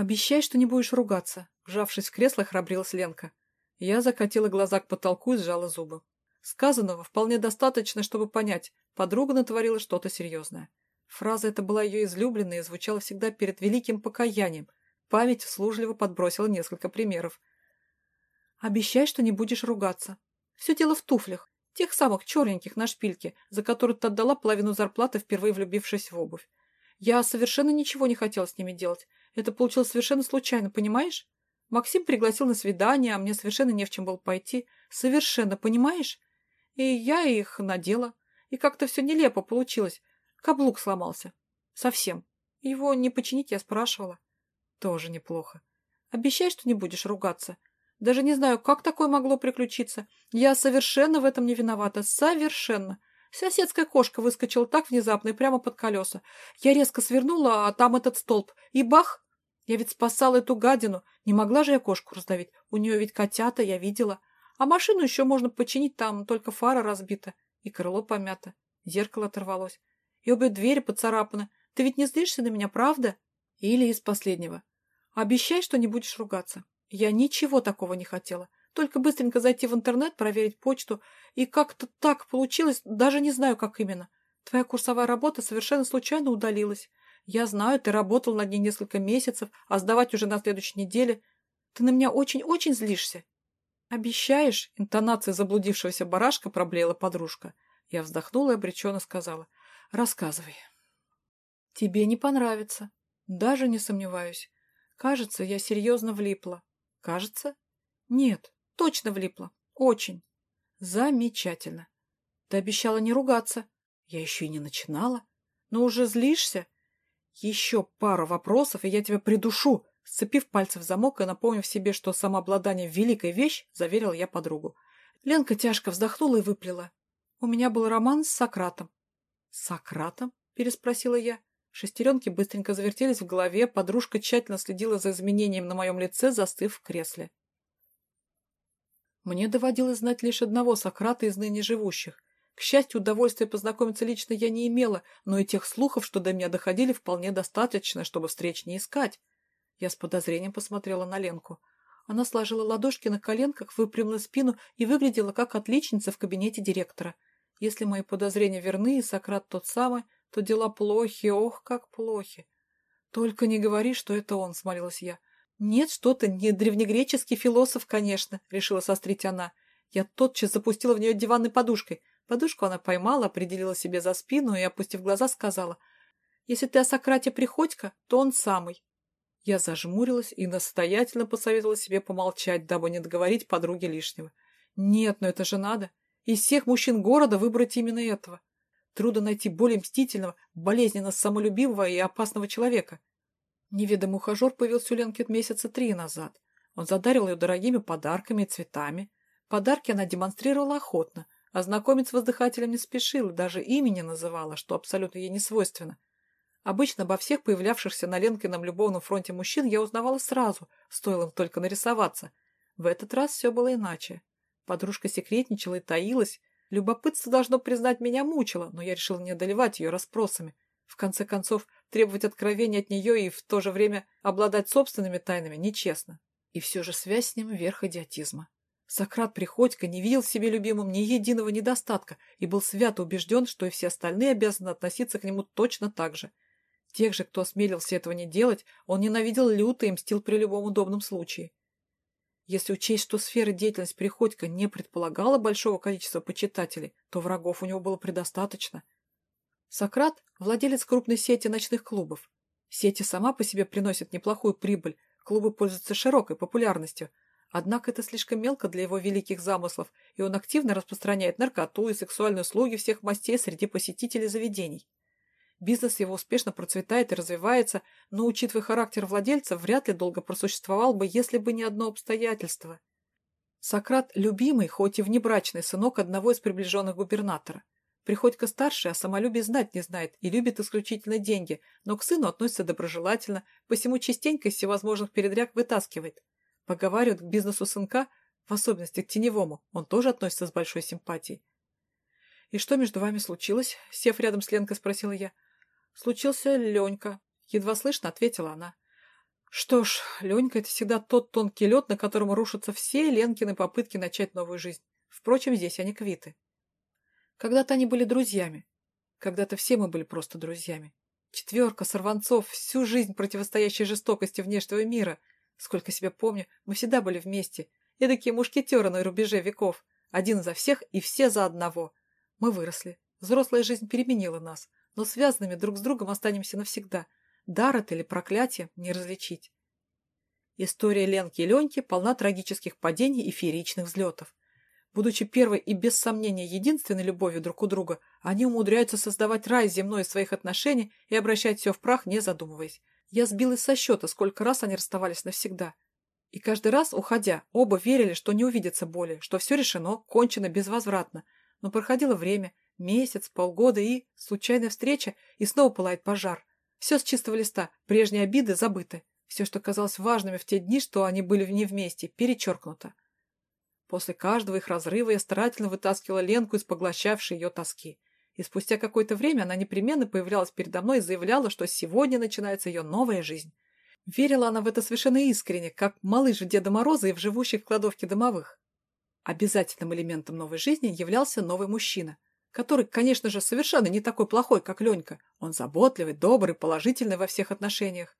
«Обещай, что не будешь ругаться», — вжавшись в кресло, храбрилась Ленка. Я закатила глаза к потолку и сжала зубы. Сказанного вполне достаточно, чтобы понять, подруга натворила что-то серьезное. Фраза эта была ее излюбленной и звучала всегда перед великим покаянием. Память услужливо подбросила несколько примеров. «Обещай, что не будешь ругаться. Все дело в туфлях, тех самых черненьких на шпильке, за которые ты отдала половину зарплаты, впервые влюбившись в обувь. Я совершенно ничего не хотела с ними делать. Это получилось совершенно случайно, понимаешь? Максим пригласил на свидание, а мне совершенно не в чем было пойти. Совершенно, понимаешь? И я их надела. И как-то все нелепо получилось. Каблук сломался. Совсем. Его не починить я спрашивала. Тоже неплохо. Обещай, что не будешь ругаться. Даже не знаю, как такое могло приключиться. Я совершенно в этом не виновата. Совершенно. Соседская кошка выскочила так внезапно и прямо под колеса. Я резко свернула, а там этот столб. И бах! Я ведь спасала эту гадину. Не могла же я кошку раздавить. У нее ведь котята, я видела. А машину еще можно починить, там только фара разбита. И крыло помято. Зеркало оторвалось. И обе двери поцарапаны. Ты ведь не злишься на меня, правда? Или из последнего. Обещай, что не будешь ругаться. Я ничего такого не хотела. Только быстренько зайти в интернет, проверить почту. И как-то так получилось, даже не знаю, как именно. Твоя курсовая работа совершенно случайно удалилась. Я знаю, ты работал над ней несколько месяцев, а сдавать уже на следующей неделе. Ты на меня очень-очень злишься. Обещаешь? Интонация заблудившегося барашка проблеяла подружка. Я вздохнула и обреченно сказала. Рассказывай. Тебе не понравится. Даже не сомневаюсь. Кажется, я серьезно влипла. Кажется? Нет, точно влипла. Очень. Замечательно. Ты обещала не ругаться. Я еще и не начинала. Но уже злишься? Еще пару вопросов, и я тебя придушу. Сцепив пальцы в замок и напомнив себе, что самообладание – великая вещь, заверил я подругу. Ленка тяжко вздохнула и выплела. У меня был роман с Сократом. «С Сократом?» – переспросила я. Шестеренки быстренько завертелись в голове, подружка тщательно следила за изменением на моем лице, застыв в кресле. Мне доводилось знать лишь одного Сократа из ныне живущих. К счастью, удовольствия познакомиться лично я не имела, но и тех слухов, что до меня доходили, вполне достаточно, чтобы встреч не искать. Я с подозрением посмотрела на Ленку. Она сложила ладошки на коленках, выпрямила спину и выглядела как отличница в кабинете директора. Если мои подозрения верны, и Сократ тот самый, то дела плохи, ох, как плохи. Только не говори, что это он, смолилась я. «Нет, что-то, не древнегреческий философ, конечно», — решила сострить она. Я тотчас запустила в нее диванной подушкой. Подушку она поймала, определила себе за спину и, опустив глаза, сказала, «Если ты о Сократе Приходько, то он самый». Я зажмурилась и настоятельно посоветовала себе помолчать, дабы не договорить подруге лишнего. «Нет, но это же надо. Из всех мужчин города выбрать именно этого. Трудно найти более мстительного, болезненно самолюбивого и опасного человека. Неведомый ухажер появился у Ленки месяца три назад. Он задарил ее дорогими подарками и цветами. Подарки она демонстрировала охотно, а знакомиться с воздыхателем не спешила, даже имени называла, что абсолютно ей не свойственно. Обычно обо всех появлявшихся на Ленкином любовном фронте мужчин я узнавала сразу, стоило им только нарисоваться. В этот раз все было иначе. Подружка секретничала и таилась. Любопытство, должно признать, меня мучило, но я решила не одолевать ее расспросами. В конце концов, требовать откровения от нее и в то же время обладать собственными тайнами нечестно. И все же связь с ним верх идиотизма. Сократ Приходько не видел в себе любимым ни единого недостатка и был свято убежден, что и все остальные обязаны относиться к нему точно так же. Тех же, кто осмелился этого не делать, он ненавидел люто и мстил при любом удобном случае. Если учесть, что сфера деятельности Приходько не предполагала большого количества почитателей, то врагов у него было предостаточно – Сократ – владелец крупной сети ночных клубов. Сети сама по себе приносит неплохую прибыль, клубы пользуются широкой популярностью. Однако это слишком мелко для его великих замыслов, и он активно распространяет наркоту и сексуальные услуги всех мастей среди посетителей заведений. Бизнес его успешно процветает и развивается, но, учитывая характер владельца, вряд ли долго просуществовал бы, если бы не одно обстоятельство. Сократ – любимый, хоть и внебрачный сынок одного из приближенных губернатора. Приходько старший, а самолюбие знать не знает и любит исключительно деньги, но к сыну относится доброжелательно, посему частенько из всевозможных передряг вытаскивает. Поговаривают к бизнесу сынка, в особенности к теневому, он тоже относится с большой симпатией. «И что между вами случилось?» — сев рядом с Ленкой, спросила я. «Случился Ленька», — едва слышно ответила она. Что ж, Ленька — это всегда тот тонкий лед, на котором рушатся все Ленкины попытки начать новую жизнь. Впрочем, здесь они квиты. Когда-то они были друзьями. Когда-то все мы были просто друзьями. Четверка сорванцов, всю жизнь противостоящей жестокости внешнего мира. Сколько себя помню, мы всегда были вместе. И такие мушкетеры на рубеже веков. Один за всех и все за одного. Мы выросли. Взрослая жизнь переменила нас. Но связанными друг с другом останемся навсегда. Дар это или проклятие не различить. История Ленки и Леньки полна трагических падений и фееричных взлетов. Будучи первой и без сомнения единственной любовью друг у друга, они умудряются создавать рай земной из своих отношений и обращать все в прах, не задумываясь. Я сбилась со счета, сколько раз они расставались навсегда. И каждый раз, уходя, оба верили, что не увидятся более, что все решено, кончено безвозвратно. Но проходило время, месяц, полгода и... Случайная встреча, и снова пылает пожар. Все с чистого листа, прежние обиды забыты. Все, что казалось важными в те дни, что они были не вместе, перечеркнуто. После каждого их разрыва я старательно вытаскивала Ленку из поглощавшей ее тоски. И спустя какое-то время она непременно появлялась передо мной и заявляла, что сегодня начинается ее новая жизнь. Верила она в это совершенно искренне, как малыш в Деда Мороза и в живущих в кладовке домовых. Обязательным элементом новой жизни являлся новый мужчина, который, конечно же, совершенно не такой плохой, как Ленька. Он заботливый, добрый, положительный во всех отношениях.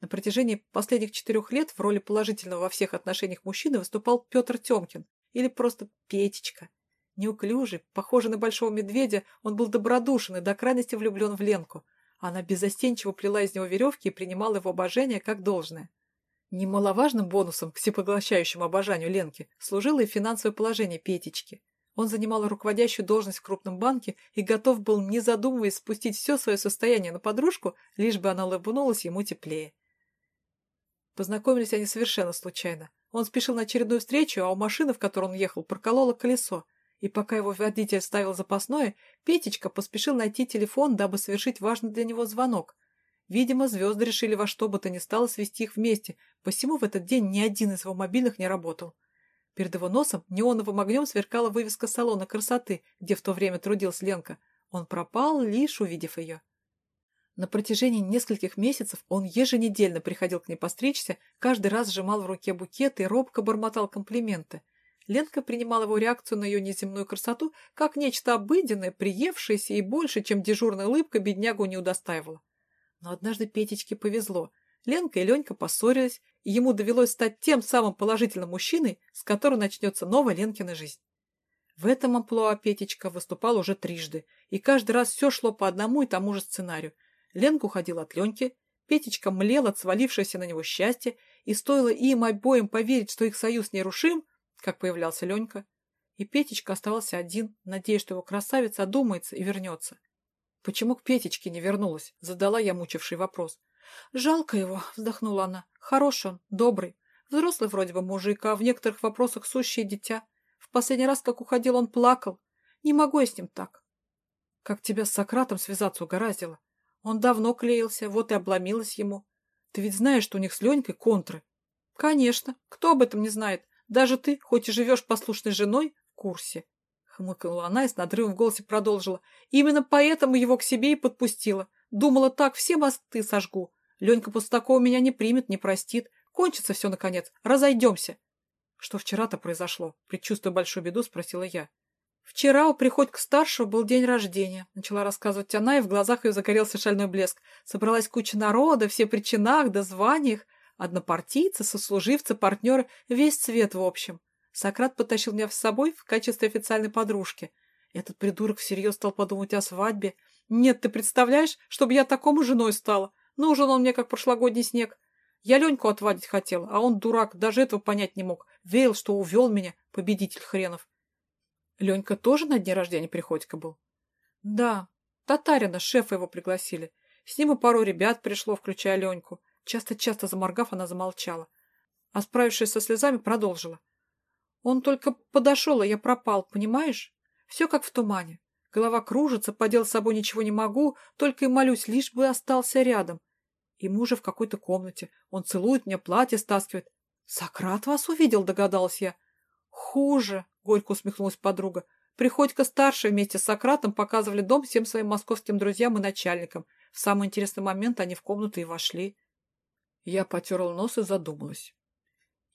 На протяжении последних четырех лет в роли положительного во всех отношениях мужчины выступал Петр Темкин, или просто Петечка. Неуклюжий, похожий на большого медведя, он был добродушен и до крайности влюблен в Ленку. Она беззастенчиво плела из него веревки и принимала его обожание как должное. Немаловажным бонусом к всепоглощающему обожанию Ленки служило и финансовое положение Петечки. Он занимал руководящую должность в крупном банке и готов был, не задумываясь, спустить все свое состояние на подружку, лишь бы она улыбнулась ему теплее. Познакомились они совершенно случайно. Он спешил на очередную встречу, а у машины, в которой он ехал, прокололо колесо. И пока его водитель ставил запасное, Петечка поспешил найти телефон, дабы совершить важный для него звонок. Видимо, звезды решили во что бы то ни стало свести их вместе, посему в этот день ни один из его мобильных не работал. Перед его носом неоновым огнем сверкала вывеска салона красоты, где в то время трудилась Ленка. Он пропал, лишь увидев ее. На протяжении нескольких месяцев он еженедельно приходил к ней постричься, каждый раз сжимал в руке букет и робко бормотал комплименты. Ленка принимала его реакцию на ее неземную красоту как нечто обыденное, приевшееся и больше, чем дежурная улыбка, беднягу не удостаивала. Но однажды Петечке повезло. Ленка и Ленька поссорились, и ему довелось стать тем самым положительным мужчиной, с которым начнется новая Ленкина жизнь. В этом амплуа Петечка выступал уже трижды, и каждый раз все шло по одному и тому же сценарию – Ленка уходила от Леньки, Петечка млел от свалившегося на него счастья, и стоило им обоим поверить, что их союз нерушим, как появлялся Ленька, и Петечка оставался один, надеясь, что его красавица одумается и вернется. «Почему к Петечке не вернулась?» — задала я мучивший вопрос. «Жалко его», — вздохнула она. «Хороший он, добрый. Взрослый вроде бы мужик, а в некоторых вопросах сущее дитя. В последний раз, как уходил, он плакал. Не могу я с ним так». «Как тебя с Сократом связаться угораздило?» Он давно клеился, вот и обломилась ему. Ты ведь знаешь, что у них с Ленькой контры? Конечно. Кто об этом не знает? Даже ты, хоть и живешь послушной женой, в курсе. Хмыкнула она и с надрывом в голосе продолжила. Именно поэтому его к себе и подпустила. Думала, так все мосты сожгу. Ленька после такого меня не примет, не простит. Кончится все, наконец. Разойдемся. Что вчера-то произошло? Предчувствуя большую беду, спросила я. «Вчера у Приходько-старшего был день рождения», — начала рассказывать она, и в глазах ее загорелся шальной блеск. Собралась куча народа, все при чинах да званиях, однопартийцы, сослуживцы, партнеры, весь цвет в общем. Сократ потащил меня с собой в качестве официальной подружки. Этот придурок всерьез стал подумать о свадьбе. Нет, ты представляешь, чтобы я такому женой стала? Нужен он мне, как прошлогодний снег. Я Леньку отвадить хотела, а он, дурак, даже этого понять не мог. Верил, что увел меня, победитель хренов. Ленька тоже на дне рождения Приходько был? Да, татарина, шефа его пригласили. С ним и пару ребят пришло, включая Леньку. Часто-часто заморгав, она замолчала. А справившись со слезами, продолжила. Он только подошел, а я пропал, понимаешь? Все как в тумане. Голова кружится, поделать с собой ничего не могу, только и молюсь, лишь бы остался рядом. И мужа в какой-то комнате. Он целует мне, платье стаскивает. «Сократ вас увидел», — догадалась я. «Хуже», — горько усмехнулась подруга. Приходько-старший вместе с Сократом показывали дом всем своим московским друзьям и начальникам. В самый интересный момент они в комнату и вошли. Я потерла нос и задумалась.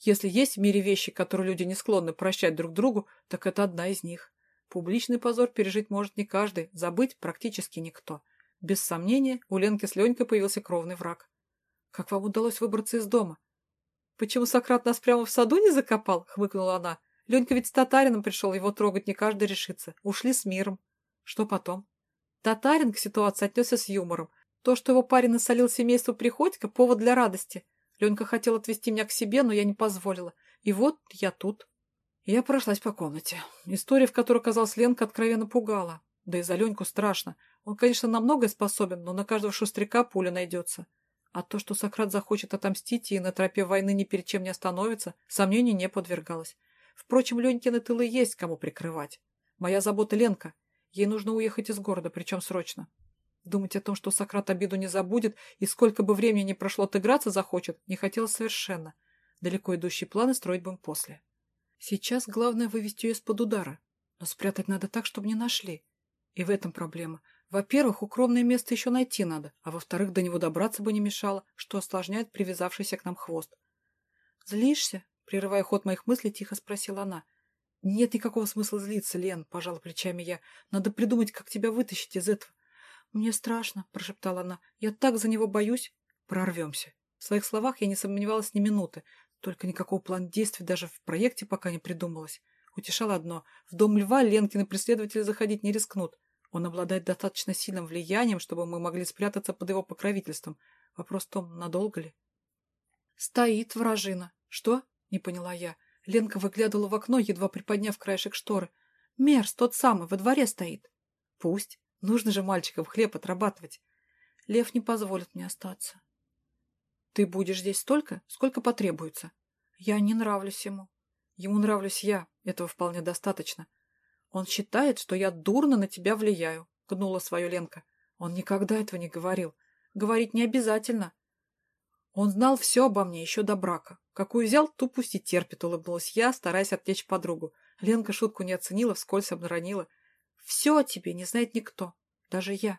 Если есть в мире вещи, которые люди не склонны прощать друг другу, так это одна из них. Публичный позор пережить может не каждый, забыть практически никто. Без сомнения, у Ленки с Ленькой появился кровный враг. Как вам удалось выбраться из дома? Почему Сократ нас прямо в саду не закопал? Хмыкнула она. Ленька ведь с татарином пришел, его трогать не каждый решится. Ушли с миром. Что потом? Татарин к ситуации отнесся с юмором. То, что его парень насолил семейству Приходько, повод для радости. Ленька хотел отвезти меня к себе, но я не позволила. И вот я тут. Я прошлась по комнате. История, в которой оказалась Ленка, откровенно пугала. Да и за Леньку страшно. Он, конечно, на многое способен, но на каждого шустряка пуля найдется. А то, что Сократ захочет отомстить и на тропе войны ни перед чем не остановится, сомнению не подвергалось. Впрочем, Ленькины тылы есть кому прикрывать. Моя забота Ленка. Ей нужно уехать из города, причем срочно. Думать о том, что Сократ обиду не забудет и сколько бы времени не прошло отыграться захочет, не хотелось совершенно. Далеко идущие планы строить будем после. Сейчас главное вывести ее из-под удара. Но спрятать надо так, чтобы не нашли. И в этом проблема. Во-первых, укромное место еще найти надо, а во-вторых, до него добраться бы не мешало, что осложняет привязавшийся к нам хвост. «Злишься?» — прерывая ход моих мыслей, тихо спросила она. «Нет никакого смысла злиться, Лен», — пожала плечами я. «Надо придумать, как тебя вытащить из этого. «Мне страшно», — прошептала она. «Я так за него боюсь». «Прорвемся». В своих словах я не сомневалась ни минуты. Только никакого плана действий даже в проекте пока не придумалось. Утешало одно. В дом льва Ленкины преследователи заходить не рискнут. Он обладает достаточно сильным влиянием, чтобы мы могли спрятаться под его покровительством. Вопрос в том, надолго ли? «Стоит вражина». «Что?» — не поняла я. Ленка выглядывала в окно, едва приподняв краешек шторы. «Мерс, тот самый, во дворе стоит». «Пусть». Нужно же мальчикам хлеб отрабатывать. Лев не позволит мне остаться. Ты будешь здесь столько, сколько потребуется. Я не нравлюсь ему. Ему нравлюсь я, этого вполне достаточно. Он считает, что я дурно на тебя влияю, гнула свою Ленка. Он никогда этого не говорил. Говорить не обязательно. Он знал все обо мне еще до брака. Какую взял, ту пусть и терпит, улыбнулась я, стараясь отвлечь подругу. Ленка шутку не оценила, вскользь обнаронила. Все о тебе не знает никто, даже я.